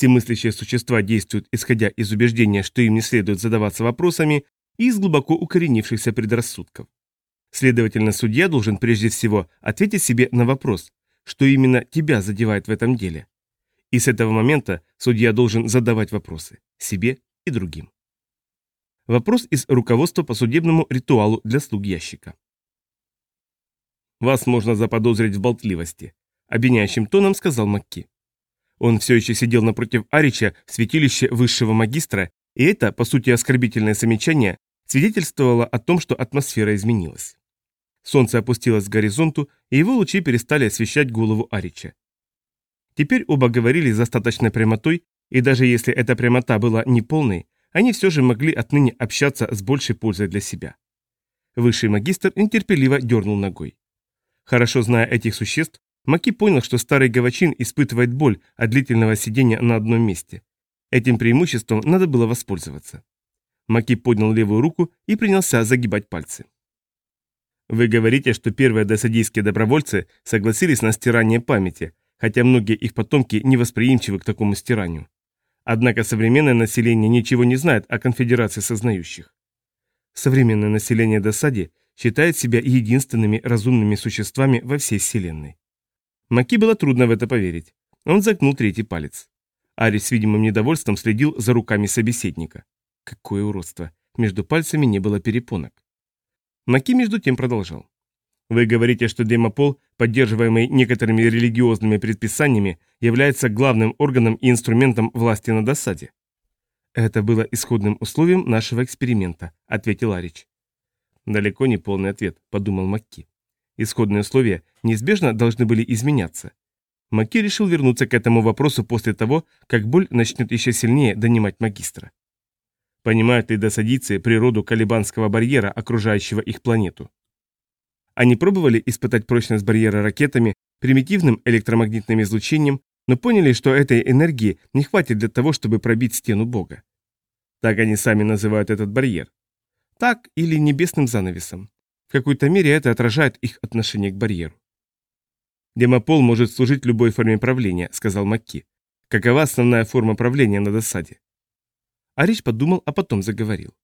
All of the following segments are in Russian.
все мыслящие существа действуют, исходя из убеждения, что им не следует задаваться вопросами, и из глубоко укоренившихся предрассудков. Следовательно, судья должен прежде всего ответить себе на вопрос, что именно тебя задевает в этом деле. И с этого момента судья должен задавать вопросы себе и другим. Вопрос из руководства по судебному ритуалу для слуг ящика. «Вас можно заподозрить в болтливости», — обвиняющим тоном сказал Макки. Он все еще сидел напротив Арича в святилище высшего магистра, и это, по сути, оскорбительное замечание свидетельствовало о том, что атмосфера изменилась. Солнце опустилось к горизонту, и его лучи перестали освещать голову Арича. Теперь оба говорили с достаточной прямотой, и даже если эта прямота была неполной, они все же могли отныне общаться с большей пользой для себя. Высший магистр нетерпеливо дернул ногой. Хорошо зная этих существ, Маки понял, что старый гавачин испытывает боль от длительного сидения на одном месте. Этим преимуществом надо было воспользоваться. Маки поднял левую руку и принялся загибать пальцы. Вы говорите, что первые досадийские добровольцы согласились на стирание памяти, хотя многие их потомки невосприимчивы к такому стиранию. Однако современное население ничего не знает о конфедерации сознающих. Современное население Досади считает себя единственными разумными существами во всей Вселенной. Маки было трудно в это поверить. Он загнул третий палец. Ари с видимым недовольством следил за руками собеседника. Какое уродство. Между пальцами не было перепонок. Маки между тем продолжал. Вы говорите, что демопол, поддерживаемый некоторыми религиозными предписаниями, является главным органом и инструментом власти на досаде. Это было исходным условием нашего эксперимента, ответил Арич. Далеко не полный ответ, подумал Макки. Исходные условия неизбежно должны были изменяться. Маки решил вернуться к этому вопросу после того, как боль начнет еще сильнее донимать магистра. Понимают ли досадийцы природу калибанского барьера, окружающего их планету? Они пробовали испытать прочность барьера ракетами, примитивным электромагнитным излучением, но поняли, что этой энергии не хватит для того, чтобы пробить стену Бога. Так они сами называют этот барьер. Так или небесным занавесом. В какой-то мере это отражает их отношение к барьеру. «Демопол может служить любой форме правления», — сказал Макки. «Какова основная форма правления на досаде?» Арич подумал, а потом заговорил.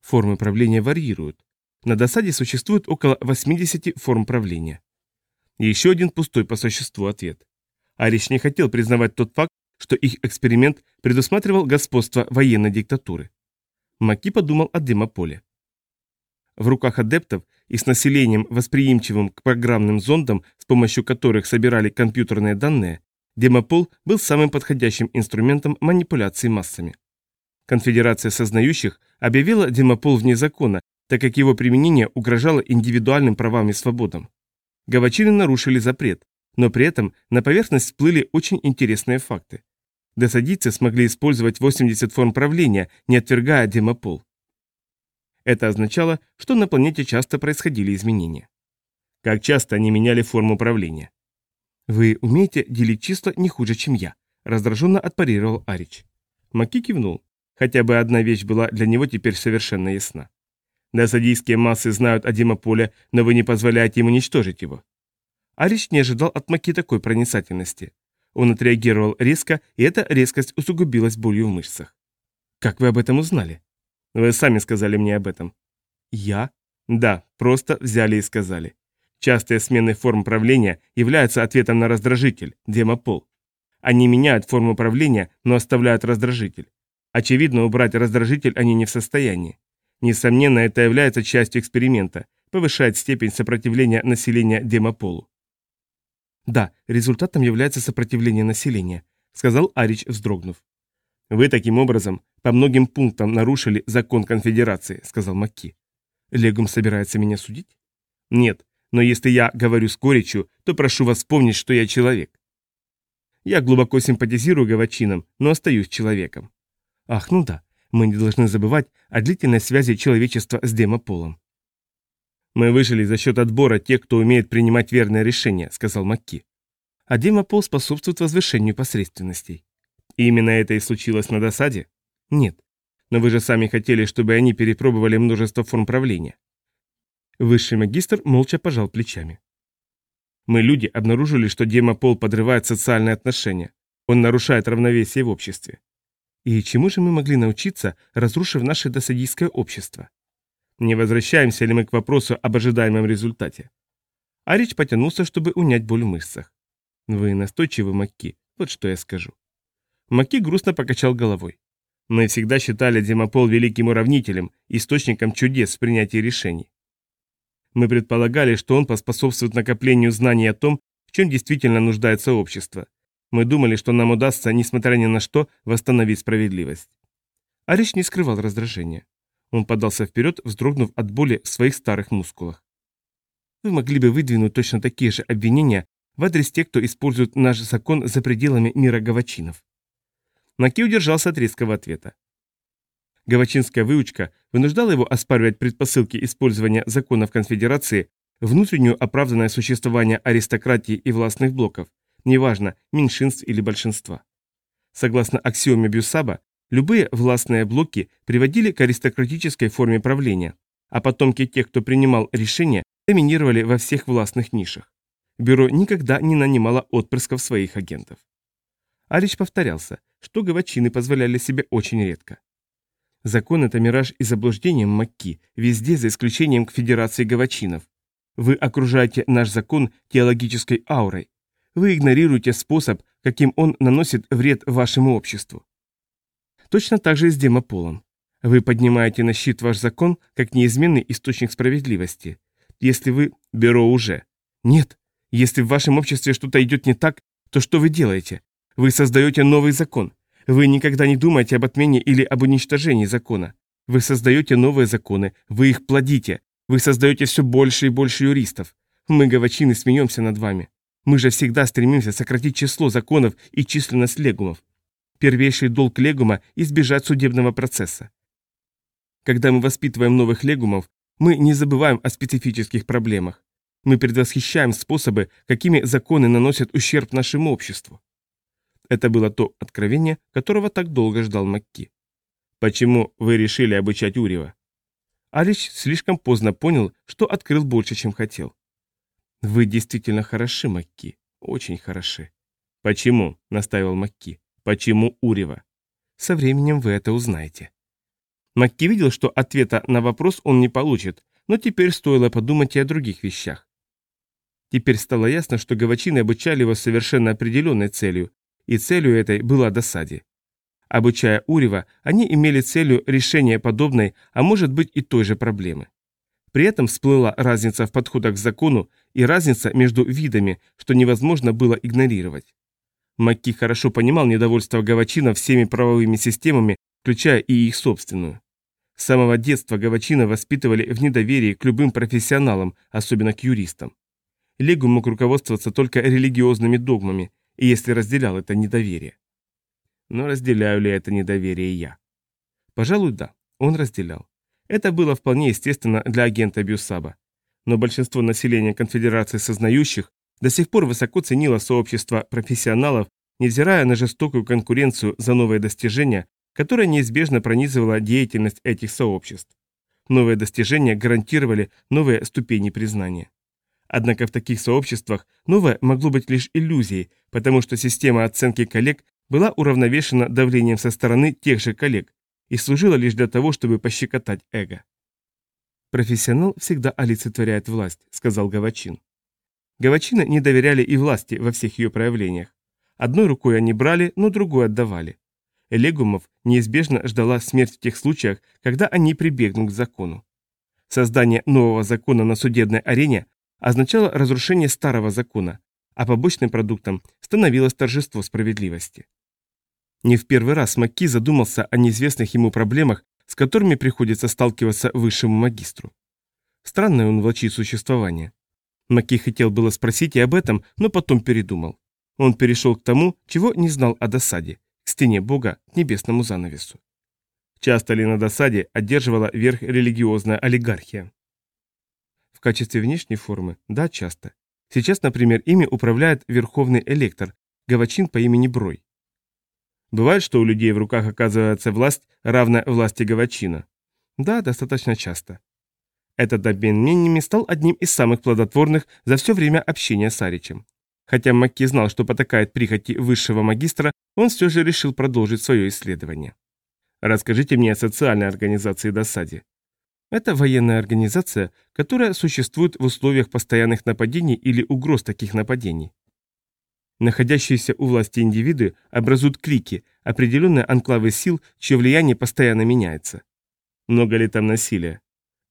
Формы правления варьируют. На досаде существует около 80 форм правления. еще один пустой по существу ответ. Арич не хотел признавать тот факт, что их эксперимент предусматривал господство военной диктатуры. Маки подумал о демополе. В руках адептов и с населением, восприимчивым к программным зондам, с помощью которых собирали компьютерные данные, демопол был самым подходящим инструментом манипуляции массами. Конфедерация сознающих объявила демопол вне закона, так как его применение угрожало индивидуальным правам и свободам. Гавачины нарушили запрет, но при этом на поверхность всплыли очень интересные факты. Досадийцы смогли использовать 80 форм правления, не отвергая демопол. Это означало, что на планете часто происходили изменения. Как часто они меняли форму управления? «Вы умеете делить числа не хуже, чем я», – раздраженно отпарировал Арич. Маки кивнул. Хотя бы одна вещь была для него теперь совершенно ясна. Досадийские массы знают о Димополе, но вы не позволяете им уничтожить его. Арич не ожидал от Маки такой проницательности. Он отреагировал резко, и эта резкость усугубилась болью в мышцах. «Как вы об этом узнали?» Вы сами сказали мне об этом. Я? Да, просто взяли и сказали. Частые смены форм правления являются ответом на раздражитель, демопол. Они меняют форму правления, но оставляют раздражитель. Очевидно, убрать раздражитель они не в состоянии. Несомненно, это является частью эксперимента, повышает степень сопротивления населения демополу. Да, результатом является сопротивление населения, сказал Арич, вздрогнув. Вы таким образом по многим пунктам нарушили закон конфедерации, сказал Макки. Легум собирается меня судить? Нет, но если я говорю с горечью, то прошу вас вспомнить, что я человек. Я глубоко симпатизирую гавачинам, но остаюсь человеком. Ах, ну да, мы не должны забывать о длительной связи человечества с демополом. Мы выжили за счет отбора тех, кто умеет принимать верные решения, сказал Макки. А демопол способствует возвышению посредственностей. И именно это и случилось на досаде? Нет. Но вы же сами хотели, чтобы они перепробовали множество форм правления. Высший магистр молча пожал плечами. Мы, люди, обнаружили, что демопол подрывает социальные отношения. Он нарушает равновесие в обществе. И чему же мы могли научиться, разрушив наше досадийское общество? Не возвращаемся ли мы к вопросу об ожидаемом результате? Арич потянулся, чтобы унять боль в мышцах. Вы настойчивы, Макки, вот что я скажу. Макки грустно покачал головой. Мы всегда считали Демопол великим уравнителем, источником чудес в принятии решений. Мы предполагали, что он поспособствует накоплению знаний о том, в чем действительно нуждается общество. Мы думали, что нам удастся, несмотря ни на что, восстановить справедливость. Арич не скрывал раздражения. Он подался вперед, вздрогнув от боли в своих старых мускулах. Вы могли бы выдвинуть точно такие же обвинения в адрес тех, кто использует наш закон за пределами мира гавачинов. Маки удержался от резкого ответа. Гавачинская выучка вынуждала его оспаривать предпосылки использования законов конфедерации, внутреннюю оправданное существование аристократии и властных блоков, неважно, меньшинств или большинства. Согласно аксиоме Бюсаба, любые властные блоки приводили к аристократической форме правления, а потомки тех, кто принимал решения, доминировали во всех властных нишах. Бюро никогда не нанимало отпрысков своих агентов. Арич повторялся, что гавачины позволяли себе очень редко. Закон – это мираж и заблуждение Макки, везде за исключением к Федерации гавачинов. Вы окружаете наш закон теологической аурой. Вы игнорируете способ, каким он наносит вред вашему обществу. Точно так же и с демополом. Вы поднимаете на щит ваш закон как неизменный источник справедливости. Если вы – бюро уже. Нет. Если в вашем обществе что-то идет не так, то что вы делаете? Вы создаете новый закон. Вы никогда не думаете об отмене или об уничтожении закона. Вы создаете новые законы, вы их плодите. Вы создаете все больше и больше юристов. Мы, гавачины, смеемся над вами. Мы же всегда стремимся сократить число законов и численность легумов. Первейший долг легума – избежать судебного процесса. Когда мы воспитываем новых легумов, мы не забываем о специфических проблемах. Мы предвосхищаем способы, какими законы наносят ущерб нашему обществу. Это было то откровение, которого так долго ждал Макки. «Почему вы решили обучать Урева?» Алич слишком поздно понял, что открыл больше, чем хотел. «Вы действительно хороши, Макки, очень хороши». «Почему?» – настаивал Макки. «Почему Урева?» «Со временем вы это узнаете». Макки видел, что ответа на вопрос он не получит, но теперь стоило подумать и о других вещах. Теперь стало ясно, что гавачины обучали его совершенно определенной целью, и целью этой была досаде. Обучая Урева, они имели целью решения подобной, а может быть и той же проблемы. При этом всплыла разница в подходах к закону и разница между видами, что невозможно было игнорировать. Макки хорошо понимал недовольство Гавачина всеми правовыми системами, включая и их собственную. С самого детства Гавачина воспитывали в недоверии к любым профессионалам, особенно к юристам. Легу мог руководствоваться только религиозными догмами, если разделял это недоверие. Но разделяю ли это недоверие я? Пожалуй, да, он разделял. Это было вполне естественно для агента Бюсаба. Но большинство населения конфедерации сознающих до сих пор высоко ценило сообщество профессионалов, невзирая на жестокую конкуренцию за новые достижения, которая неизбежно пронизывала деятельность этих сообществ. Новые достижения гарантировали новые ступени признания. Однако в таких сообществах новое могло быть лишь иллюзией, потому что система оценки коллег была уравновешена давлением со стороны тех же коллег и служила лишь для того, чтобы пощекотать эго. «Профессионал всегда олицетворяет власть», — сказал Гавачин. Гавачины не доверяли и власти во всех ее проявлениях. Одной рукой они брали, но другой отдавали. Элегумов неизбежно ждала смерть в тех случаях, когда они прибегнут к закону. Создание нового закона на судебной арене означало разрушение старого закона, а побочным продуктом становилось торжество справедливости. Не в первый раз Макки задумался о неизвестных ему проблемах, с которыми приходится сталкиваться высшему магистру. Странное он влачит существование. Макки хотел было спросить и об этом, но потом передумал. Он перешел к тому, чего не знал о досаде, к стене Бога, к небесному занавесу. Часто ли на досаде одерживала верх религиозная олигархия? В качестве внешней формы? Да, часто. Сейчас, например, ими управляет верховный электор, гавачин по имени Брой. Бывает, что у людей в руках оказывается власть, равная власти гавачина? Да, достаточно часто. Этот обмен мнениями стал одним из самых плодотворных за все время общения с Аричем. Хотя Макки знал, что потакает прихоти высшего магистра, он все же решил продолжить свое исследование. Расскажите мне о социальной организации досаде. Это военная организация, которая существует в условиях постоянных нападений или угроз таких нападений. Находящиеся у власти индивиды образуют клики, определенные анклавы сил, чье влияние постоянно меняется. Много ли там насилия?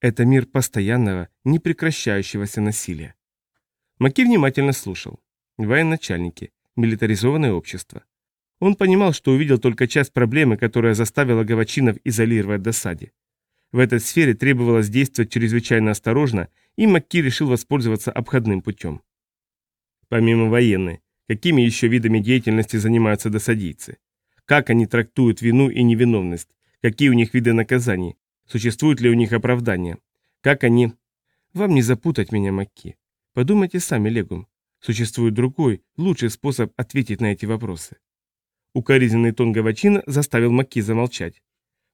Это мир постоянного, непрекращающегося насилия. Маки внимательно слушал. Военачальники, милитаризованное общество. Он понимал, что увидел только часть проблемы, которая заставила Гавачинов изолировать досаде. В этой сфере требовалось действовать чрезвычайно осторожно, и Макки решил воспользоваться обходным путем. Помимо военной, какими еще видами деятельности занимаются досадийцы? Как они трактуют вину и невиновность? Какие у них виды наказаний? Существуют ли у них оправдания? Как они... Вам не запутать меня, Макки. Подумайте сами, Легум. Существует другой, лучший способ ответить на эти вопросы. Укоризненный тон Гавачина заставил Макки замолчать.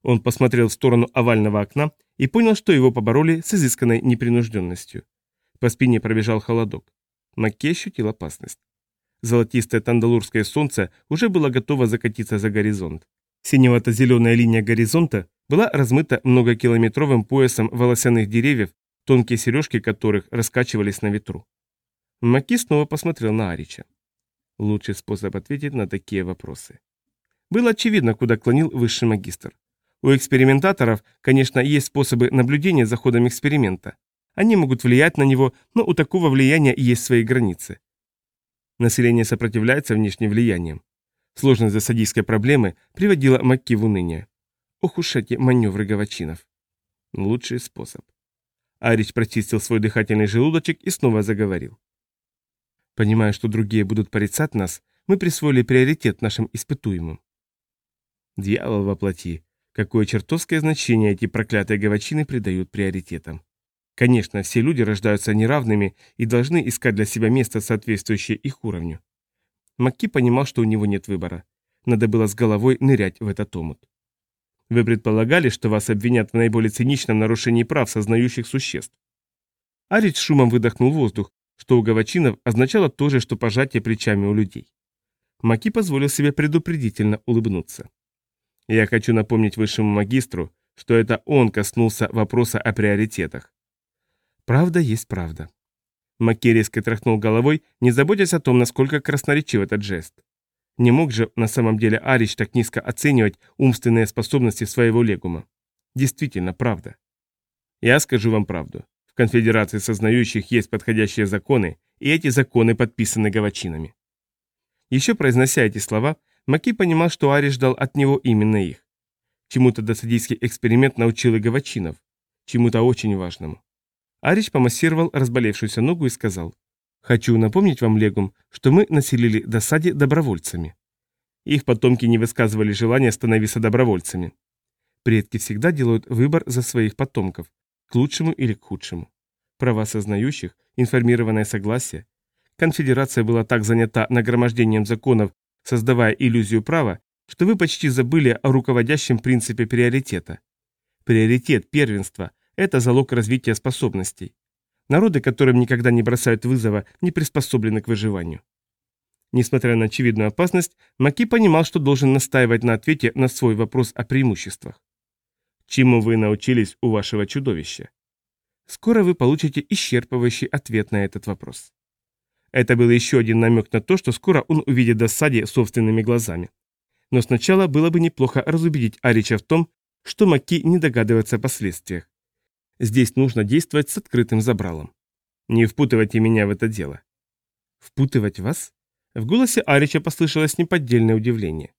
Он посмотрел в сторону овального окна и понял, что его побороли с изысканной непринужденностью. По спине пробежал холодок. Макки ощутил опасность. Золотистое тандалурское солнце уже было готово закатиться за горизонт. Синевато-зеленая линия горизонта была размыта многокилометровым поясом волосяных деревьев, тонкие сережки которых раскачивались на ветру. Маки снова посмотрел на Арича. Лучший способ ответить на такие вопросы. Было очевидно, куда клонил высший магистр. У экспериментаторов, конечно, есть способы наблюдения за ходом эксперимента. Они могут влиять на него, но у такого влияния есть свои границы. Население сопротивляется внешним влияниям. Сложность засадийской проблемы приводила Макки в уныние. Ох уж эти маневры гавачинов. Лучший способ. Арич прочистил свой дыхательный желудочек и снова заговорил. Понимая, что другие будут порицать нас, мы присвоили приоритет нашим испытуемым. Дьявол воплоти. Какое чертовское значение эти проклятые гавачины придают приоритетам. Конечно, все люди рождаются неравными и должны искать для себя место, соответствующее их уровню. Макки понимал, что у него нет выбора. Надо было с головой нырять в этот омут. Вы предполагали, что вас обвинят в наиболее циничном нарушении прав сознающих существ. Арич шумом выдохнул воздух, что у гавачинов означало то же, что пожатие плечами у людей. Маки позволил себе предупредительно улыбнуться. «Я хочу напомнить высшему магистру, что это он коснулся вопроса о приоритетах. Правда есть правда». Маки резко тряхнул головой, не заботясь о том, насколько красноречив этот жест. Не мог же на самом деле Арич так низко оценивать умственные способности своего легума. Действительно, правда. Я скажу вам правду. В конфедерации сознающих есть подходящие законы, и эти законы подписаны гавачинами. Еще произнося эти слова, Маки понимал, что Ари ждал от него именно их. Чему-то досадийский эксперимент научил и гавачинов, чему-то очень важному. Арич помассировал разболевшуюся ногу и сказал, «Хочу напомнить вам, Легум, что мы населили досаде добровольцами». Их потомки не высказывали желания становиться добровольцами. Предки всегда делают выбор за своих потомков, к лучшему или к худшему. Права сознающих, информированное согласие. Конфедерация была так занята нагромождением законов, создавая иллюзию права, что вы почти забыли о руководящем принципе приоритета. Приоритет, первенство – это залог развития способностей. Народы, которым никогда не бросают вызова, не приспособлены к выживанию. Несмотря на очевидную опасность, Маки понимал, что должен настаивать на ответе на свой вопрос о преимуществах. Чему вы научились у вашего чудовища? Скоро вы получите исчерпывающий ответ на этот вопрос. Это был еще один намек на то, что скоро он увидит досаде собственными глазами. Но сначала было бы неплохо разубедить Арича в том, что Маки не догадывается о последствиях. Здесь нужно действовать с открытым забралом. Не впутывайте меня в это дело. Впутывать вас? В голосе Арича послышалось неподдельное удивление.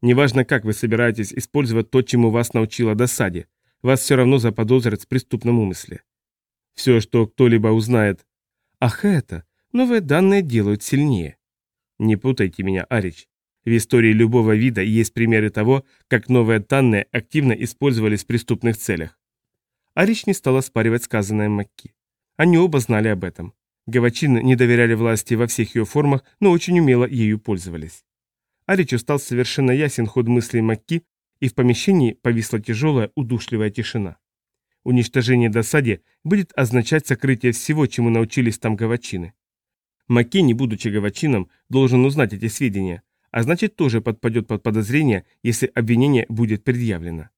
Неважно, как вы собираетесь использовать то, чему вас научила досаде, вас все равно заподозрят в преступном умысле. Все, что кто-либо узнает. Ах это, новые данные делают сильнее. Не путайте меня, Арич. В истории любого вида есть примеры того, как новые данные активно использовались в преступных целях. Арич не стал оспаривать сказанное Макки. Они оба знали об этом. Гавачины не доверяли власти во всех ее формах, но очень умело ею пользовались. Аричу стал совершенно ясен ход мыслей Макки, и в помещении повисла тяжелая, удушливая тишина. Уничтожение досаде будет означать сокрытие всего, чему научились там гавачины. Макки, не будучи гавачином, должен узнать эти сведения, а значит тоже подпадет под подозрение, если обвинение будет предъявлено.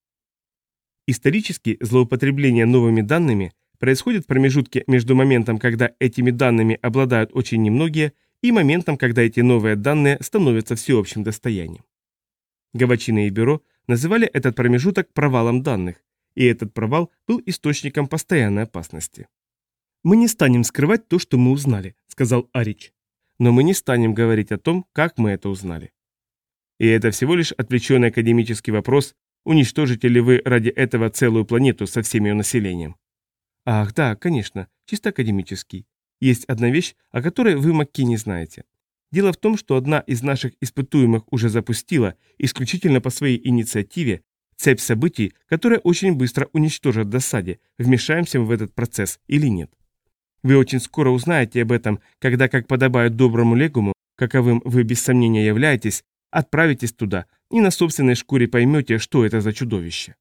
Исторически злоупотребление новыми данными происходит в промежутке между моментом, когда этими данными обладают очень немногие, и моментом, когда эти новые данные становятся всеобщим достоянием. Гавачины и бюро называли этот промежуток провалом данных, и этот провал был источником постоянной опасности. «Мы не станем скрывать то, что мы узнали», — сказал Арич. «Но мы не станем говорить о том, как мы это узнали». И это всего лишь отвлеченный академический вопрос, уничтожите ли вы ради этого целую планету со всем ее населением. Ах, да, конечно, чисто академический. Есть одна вещь, о которой вы, Макки, не знаете. Дело в том, что одна из наших испытуемых уже запустила, исключительно по своей инициативе, цепь событий, которая очень быстро уничтожит досаде, вмешаемся мы в этот процесс или нет. Вы очень скоро узнаете об этом, когда, как подобает доброму легуму, каковым вы без сомнения являетесь, отправитесь туда и на собственной шкуре поймете, что это за чудовище.